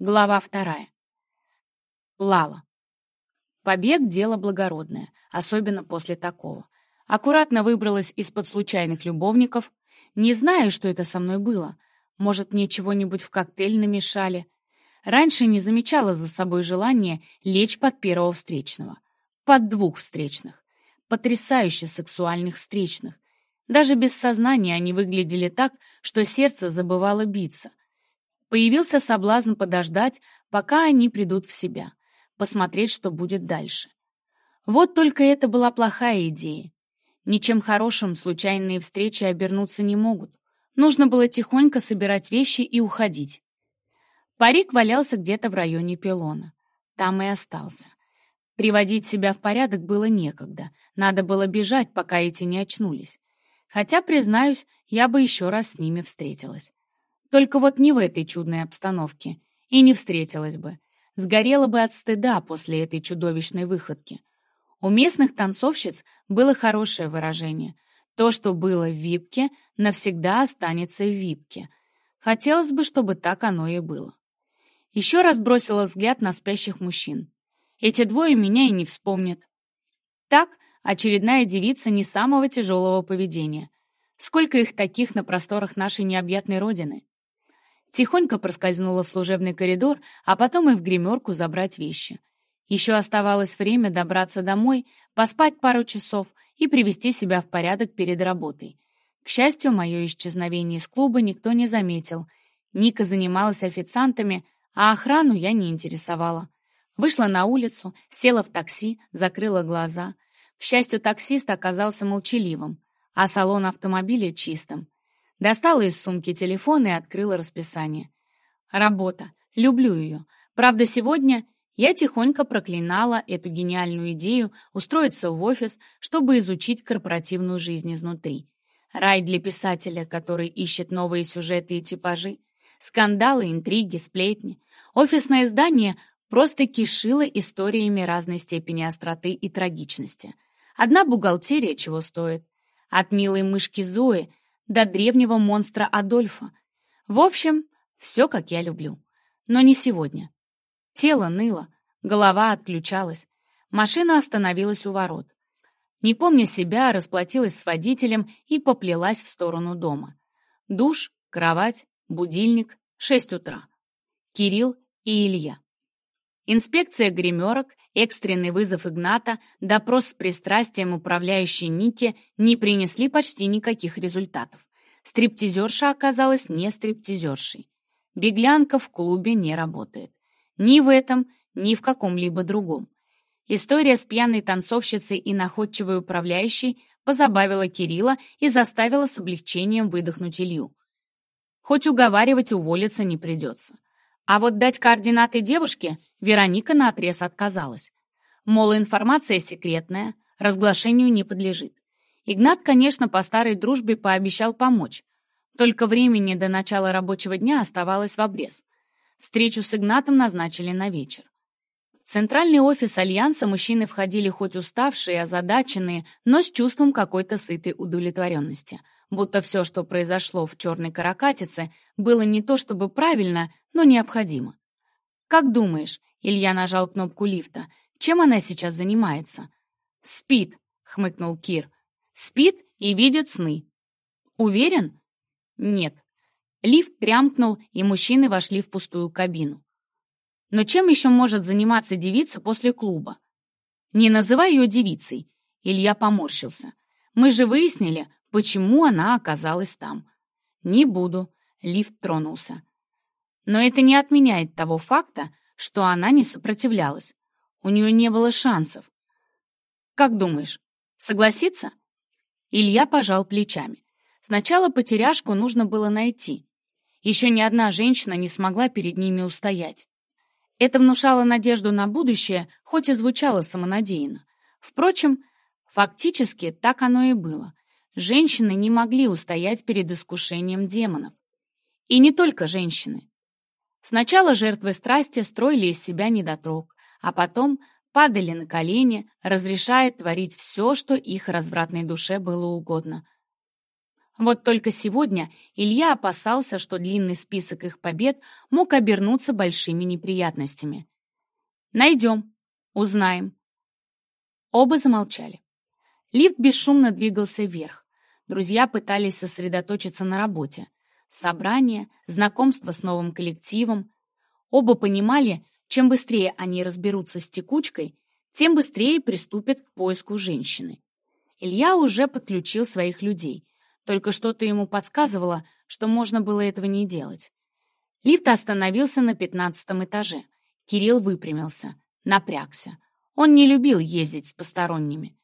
Глава вторая. Лала. Побег — дело благородное, особенно после такого. Аккуратно выбралась из-под случайных любовников. Не знаю, что это со мной было. Может, мне чего-нибудь в коктейль намешали. Раньше не замечала за собой желание лечь под первого встречного. Под двух встречных. Потрясающе сексуальных встречных. Даже без сознания они выглядели так, что сердце забывало биться. Появился соблазн подождать, пока они придут в себя, посмотреть, что будет дальше. Вот только это была плохая идея. Ничем хорошим случайные встречи обернуться не могут. Нужно было тихонько собирать вещи и уходить. Парик валялся где-то в районе пилона. Там и остался. Приводить себя в порядок было некогда. Надо было бежать, пока эти не очнулись. Хотя, признаюсь, я бы еще раз с ними встретилась. Только вот не в этой чудной обстановке. И не встретилась бы. Сгорела бы от стыда после этой чудовищной выходки. У местных танцовщиц было хорошее выражение. То, что было в випке, навсегда останется в випке. Хотелось бы, чтобы так оно и было. Еще раз бросила взгляд на спящих мужчин. Эти двое меня и не вспомнят. Так, очередная девица не самого тяжелого поведения. Сколько их таких на просторах нашей необъятной родины? Тихонько проскользнула в служебный коридор, а потом и в гримерку забрать вещи. Еще оставалось время добраться домой, поспать пару часов и привести себя в порядок перед работой. К счастью, мое исчезновение из клуба никто не заметил. Ника занималась официантами, а охрану я не интересовала. Вышла на улицу, села в такси, закрыла глаза. К счастью, таксист оказался молчаливым, а салон автомобиля чистым. Достала из сумки телефон и открыла расписание. Работа. Люблю ее. Правда, сегодня я тихонько проклинала эту гениальную идею устроиться в офис, чтобы изучить корпоративную жизнь изнутри. Рай для писателя, который ищет новые сюжеты и типажи. Скандалы, интриги, сплетни. Офисное здание просто кишило историями разной степени остроты и трагичности. Одна бухгалтерия чего стоит. От милой мышки Зои до древнего монстра Адольфа. В общем, все, как я люблю. Но не сегодня. Тело ныло, голова отключалась. Машина остановилась у ворот. Не помня себя, расплатилась с водителем и поплелась в сторону дома. Душ, кровать, будильник, шесть утра. Кирилл и Илья. Инспекция гримерок, экстренный вызов Игната, допрос с пристрастием управляющей Ники не принесли почти никаких результатов. Стриптизерша оказалась не стриптизершей. Беглянка в клубе не работает. Ни в этом, ни в каком-либо другом. История с пьяной танцовщицей и находчивой управляющей позабавила Кирилла и заставила с облегчением выдохнуть Илью. Хоть уговаривать уволиться не придется. А вот дать координаты девушке Вероника наотрез отказалась. Мол, информация секретная, разглашению не подлежит. Игнат, конечно, по старой дружбе пообещал помочь. Только времени до начала рабочего дня оставалось в обрез. Встречу с Игнатом назначили на вечер. В центральный офис Альянса мужчины входили хоть уставшие, озадаченные, но с чувством какой-то сытой удовлетворенности — будто все, что произошло в черной каракатице, было не то чтобы правильно, но необходимо. «Как думаешь?» — Илья нажал кнопку лифта. «Чем она сейчас занимается?» «Спит», — хмыкнул Кир. «Спит и видит сны». «Уверен?» «Нет». Лифт трямкнул, и мужчины вошли в пустую кабину. «Но чем еще может заниматься девица после клуба?» «Не называй ее девицей», — Илья поморщился. «Мы же выяснили, почему она оказалась там. Не буду. Лифт тронулся. Но это не отменяет того факта, что она не сопротивлялась. У нее не было шансов. Как думаешь, согласится? Илья пожал плечами. Сначала потеряшку нужно было найти. Еще ни одна женщина не смогла перед ними устоять. Это внушало надежду на будущее, хоть и звучало самонадеянно. Впрочем, фактически так оно и было женщины не могли устоять перед искушением демонов. И не только женщины. Сначала жертвы страсти строили из себя недотрог, а потом падали на колени, разрешая творить все, что их развратной душе было угодно. Вот только сегодня Илья опасался, что длинный список их побед мог обернуться большими неприятностями. «Найдем, узнаем». Оба замолчали. Лифт бесшумно двигался вверх. Друзья пытались сосредоточиться на работе. Собрание, знакомство с новым коллективом. Оба понимали, чем быстрее они разберутся с текучкой, тем быстрее приступят к поиску женщины. Илья уже подключил своих людей, только что-то ему подсказывало, что можно было этого не делать. Лифт остановился на пятнадцатом этаже. Кирилл выпрямился, напрягся. Он не любил ездить с посторонними.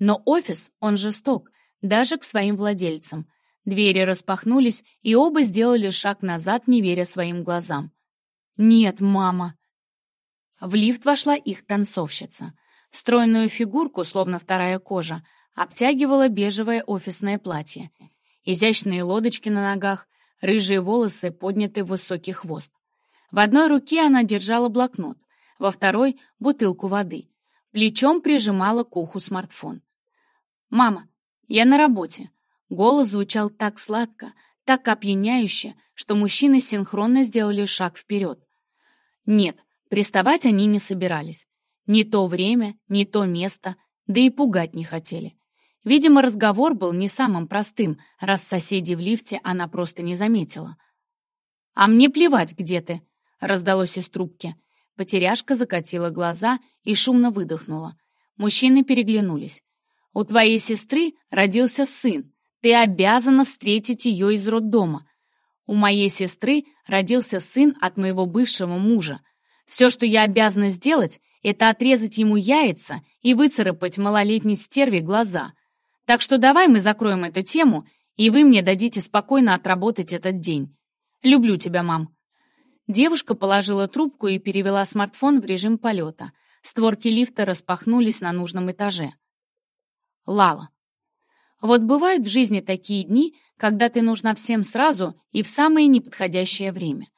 Но офис, он жесток, даже к своим владельцам. Двери распахнулись, и оба сделали шаг назад, не веря своим глазам. «Нет, мама!» В лифт вошла их танцовщица. Стройную фигурку, словно вторая кожа, обтягивало бежевое офисное платье. Изящные лодочки на ногах, рыжие волосы подняты в высокий хвост. В одной руке она держала блокнот, во второй — бутылку воды. Плечом прижимала к уху смартфон. «Мама, я на работе». Голос звучал так сладко, так опьяняюще, что мужчины синхронно сделали шаг вперед. Нет, приставать они не собирались. Не то время, не то место, да и пугать не хотели. Видимо, разговор был не самым простым, раз соседей в лифте она просто не заметила. «А мне плевать, где ты», — раздалось из трубки. Потеряшка закатила глаза и шумно выдохнула. Мужчины переглянулись. «У твоей сестры родился сын. Ты обязана встретить ее из роддома. У моей сестры родился сын от моего бывшего мужа. Все, что я обязана сделать, это отрезать ему яйца и выцарапать малолетней стерве глаза. Так что давай мы закроем эту тему, и вы мне дадите спокойно отработать этот день. Люблю тебя, мам». Девушка положила трубку и перевела смартфон в режим полета. Створки лифта распахнулись на нужном этаже. Лала. Вот бывают в жизни такие дни, когда ты нужна всем сразу и в самое неподходящее время.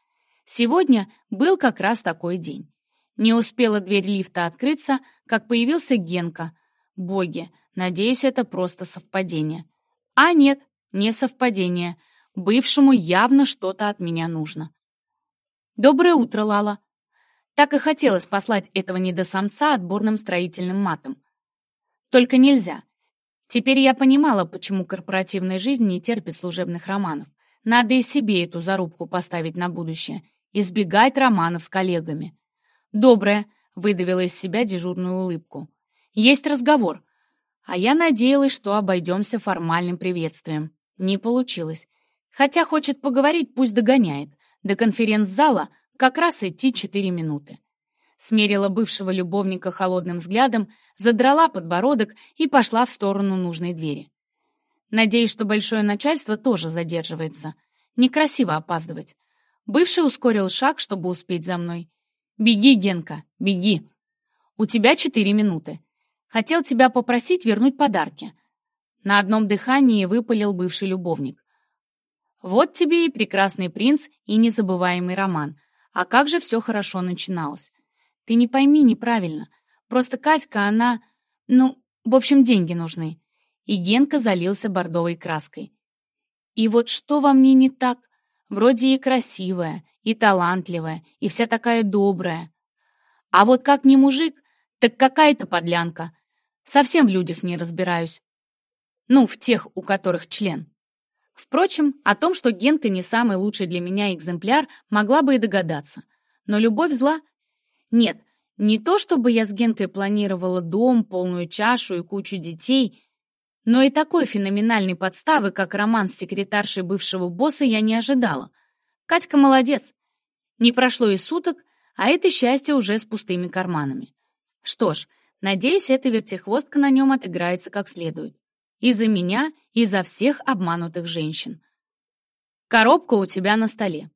Сегодня был как раз такой день. Не успела дверь лифта открыться, как появился Генка. Боги, надеюсь, это просто совпадение. А нет, не совпадение. Бывшему явно что-то от меня нужно. «Доброе утро, Лала!» Так и хотелось послать этого недосамца отборным строительным матом. Только нельзя. Теперь я понимала, почему корпоративная жизнь не терпит служебных романов. Надо и себе эту зарубку поставить на будущее. Избегать романов с коллегами. «Доброе», — выдавила из себя дежурную улыбку. «Есть разговор». А я надеялась, что обойдемся формальным приветствием. Не получилось. Хотя хочет поговорить, пусть догоняет. До конференц-зала как раз идти четыре минуты смерила бывшего любовника холодным взглядом, задрала подбородок и пошла в сторону нужной двери. Надеюсь, что большое начальство тоже задерживается. Некрасиво опаздывать. Бывший ускорил шаг, чтобы успеть за мной. «Беги, Генка, беги. У тебя четыре минуты. Хотел тебя попросить вернуть подарки». На одном дыхании выпалил бывший любовник. Вот тебе и прекрасный принц, и незабываемый роман. А как же все хорошо начиналось. Ты не пойми неправильно. Просто Катька, она... Ну, в общем, деньги нужны. И Генка залился бордовой краской. И вот что во мне не так? Вроде и красивая, и талантливая, и вся такая добрая. А вот как не мужик, так какая-то подлянка. Совсем в людях не разбираюсь. Ну, в тех, у которых член. Впрочем, о том, что Генка не самый лучший для меня экземпляр, могла бы и догадаться. Но любовь зла нет, не то чтобы я с Генкой планировала дом, полную чашу и кучу детей, но и такой феноменальной подставы, как роман с секретаршей бывшего босса, я не ожидала. Катька молодец. Не прошло и суток, а это счастье уже с пустыми карманами. Что ж, надеюсь, эта вертихвостка на нем отыграется как следует. И за меня, и за всех обманутых женщин. Коробка у тебя на столе.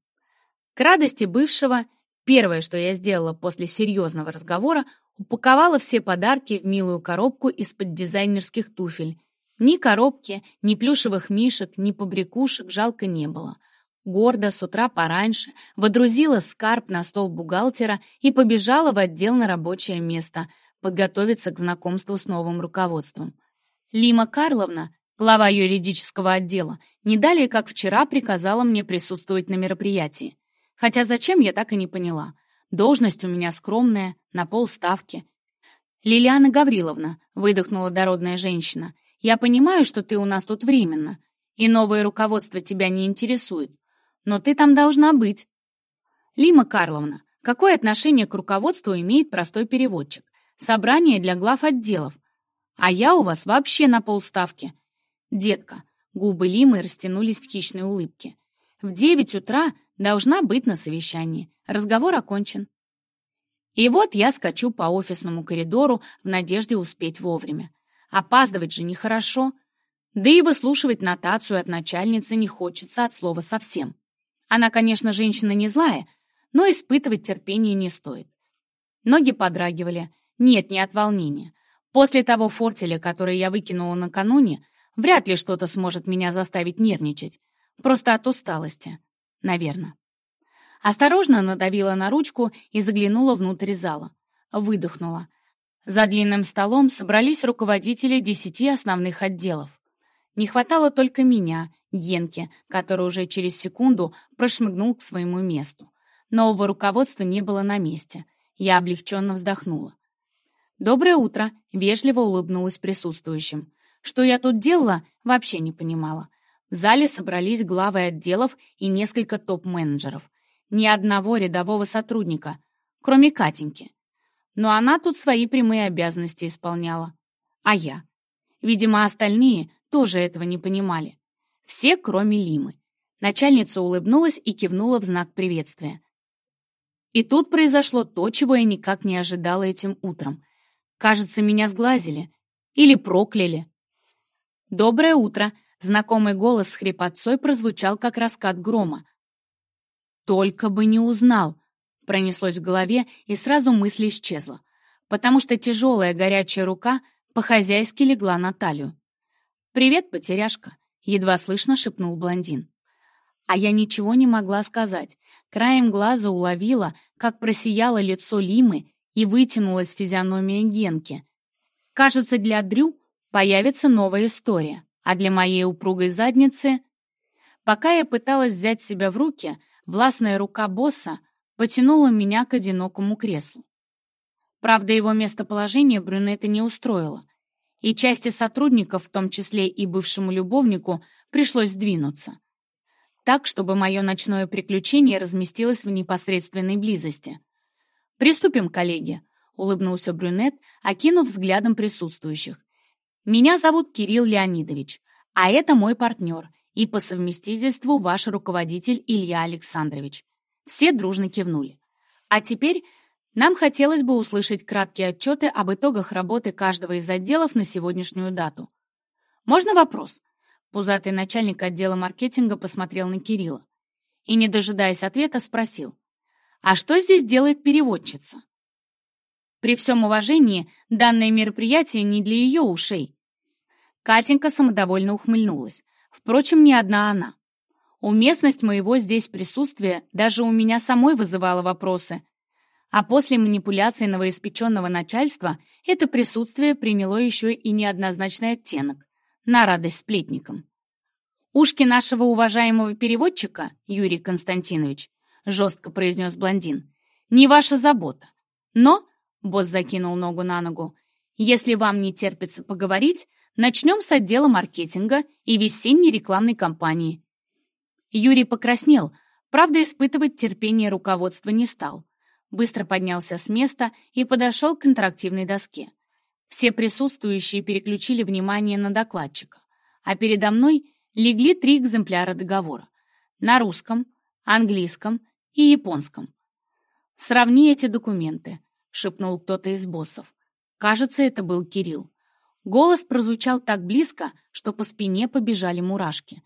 К радости бывшего Первое, что я сделала после серьезного разговора, упаковала все подарки в милую коробку из-под дизайнерских туфель. Ни коробки, ни плюшевых мишек, ни побрякушек жалко не было. Гордо с утра пораньше водрузила скарб на стол бухгалтера и побежала в отдел на рабочее место, подготовиться к знакомству с новым руководством. Лима Карловна, глава юридического отдела, не далее, как вчера приказала мне присутствовать на мероприятии. Хотя зачем, я так и не поняла. Должность у меня скромная, на полставки. «Лилиана Гавриловна», — выдохнула дородная женщина, «я понимаю, что ты у нас тут временно, и новое руководство тебя не интересует, но ты там должна быть». «Лима Карловна, какое отношение к руководству имеет простой переводчик? Собрание для глав отделов. А я у вас вообще на полставки. Детка, губы Лимы растянулись в хищной улыбке. В девять утра должна быть на совещании. Разговор окончен. И вот я скачу по офисному коридору в надежде успеть вовремя. Опаздывать же нехорошо. Да и выслушивать нотацию от начальницы не хочется от слова совсем. Она, конечно, женщина не злая, но испытывать терпение не стоит. Ноги подрагивали. Нет, не от волнения. После того фортеля, который я выкинула накануне, вряд ли что-то сможет меня заставить нервничать. Просто от усталости. Наверное. Осторожно надавила на ручку и заглянула внутрь зала. Выдохнула. За длинным столом собрались руководители десяти основных отделов. Не хватало только меня, Генки, который уже через секунду прошмыгнул к своему месту. Нового руководства не было на месте. Я облегченно вздохнула. «Доброе утро», — вежливо улыбнулась присутствующим. Что я тут делала, вообще не понимала. В зале собрались главы отделов и несколько топ-менеджеров. Ни одного рядового сотрудника, кроме Катеньки. Но она тут свои прямые обязанности исполняла. А я? Видимо, остальные тоже этого не понимали. Все, кроме Лимы. Начальница улыбнулась и кивнула в знак приветствия. И тут произошло то, чего я никак не ожидала этим утром. Кажется, меня сглазили. Или прокляли. «Доброе утро!» Знакомый голос с хрипотцой прозвучал, как раскат грома. «Только бы не узнал!» Пронеслось в голове, и сразу мысль исчезла, потому что тяжелая горячая рука по-хозяйски легла на талию. «Привет, потеряшка!» — едва слышно шепнул блондин. А я ничего не могла сказать. Краем глаза уловила, как просияло лицо Лимы и вытянулась физиономия Генки. Кажется, для Дрю появится новая история, а для моей упругой задницы... Пока я пыталась взять себя в руки, властная рука босса потянула меня к одинокому креслу. Правда, его местоположение брюнета не устроило, и части сотрудников, в том числе и бывшему любовнику, пришлось сдвинуться. Так, чтобы мое ночное приключение разместилось в непосредственной близости. «Приступим, коллеги», — улыбнулся брюнет, окинув взглядом присутствующих. «Меня зовут Кирилл Леонидович, а это мой партнер и по совместительству ваш руководитель Илья Александрович». Все дружно кивнули. «А теперь нам хотелось бы услышать краткие отчеты об итогах работы каждого из отделов на сегодняшнюю дату. Можно вопрос?» Пузатый начальник отдела маркетинга посмотрел на Кирилла и, не дожидаясь ответа, спросил. А что здесь делает переводчица? При всем уважении, данное мероприятие не для ее ушей. Катенька самодовольно ухмыльнулась. Впрочем, не одна она. Уместность моего здесь присутствия даже у меня самой вызывала вопросы. А после манипуляции новоиспеченного начальства это присутствие приняло еще и неоднозначный оттенок. На радость сплетникам. Ушки нашего уважаемого переводчика, Юрий Константинович, жестко произнес блондин. «Не ваша забота. Но, — босс закинул ногу на ногу, — если вам не терпится поговорить, начнем с отдела маркетинга и весенней рекламной кампании». Юрий покраснел, правда, испытывать терпение руководства не стал. Быстро поднялся с места и подошел к интерактивной доске. Все присутствующие переключили внимание на докладчика, а передо мной легли три экземпляра договора. На русском, английском и японском. «Сравни эти документы», — шепнул кто-то из боссов. Кажется, это был Кирилл. Голос прозвучал так близко, что по спине побежали мурашки.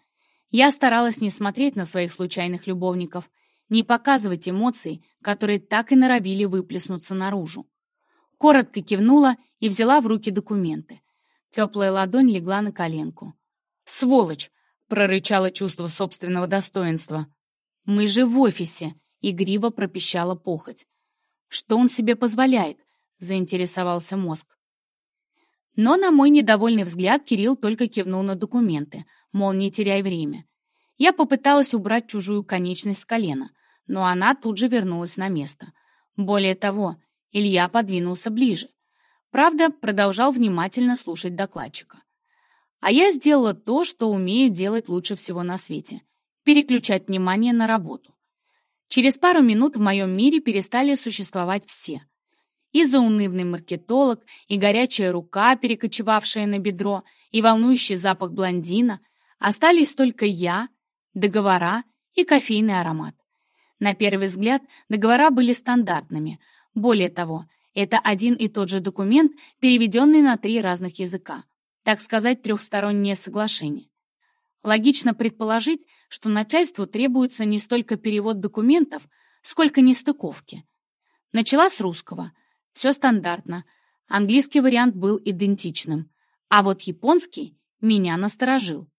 Я старалась не смотреть на своих случайных любовников, не показывать эмоций, которые так и норовили выплеснуться наружу. Коротко кивнула и взяла в руки документы. Теплая ладонь легла на коленку. «Сволочь!» — прорычало чувство собственного достоинства. «Мы же в офисе!» — игриво пропищала похоть. «Что он себе позволяет?» — заинтересовался мозг. Но на мой недовольный взгляд Кирилл только кивнул на документы, мол, не теряй время. Я попыталась убрать чужую конечность с колена, но она тут же вернулась на место. Более того, Илья подвинулся ближе. Правда, продолжал внимательно слушать докладчика. А я сделала то, что умею делать лучше всего на свете — переключать внимание на работу. Через пару минут в моем мире перестали существовать все. И заунывный маркетолог, и горячая рука, перекочевавшая на бедро, и волнующий запах блондина. Остались только я, договора и кофейный аромат. На первый взгляд договора были стандартными. Более того, это один и тот же документ, переведенный на три разных языка. Так сказать, трехстороннее соглашение. Логично предположить, что начальству требуется не столько перевод документов, сколько нестыковки. Начала с русского. Все стандартно. Английский вариант был идентичным. А вот японский меня насторожил.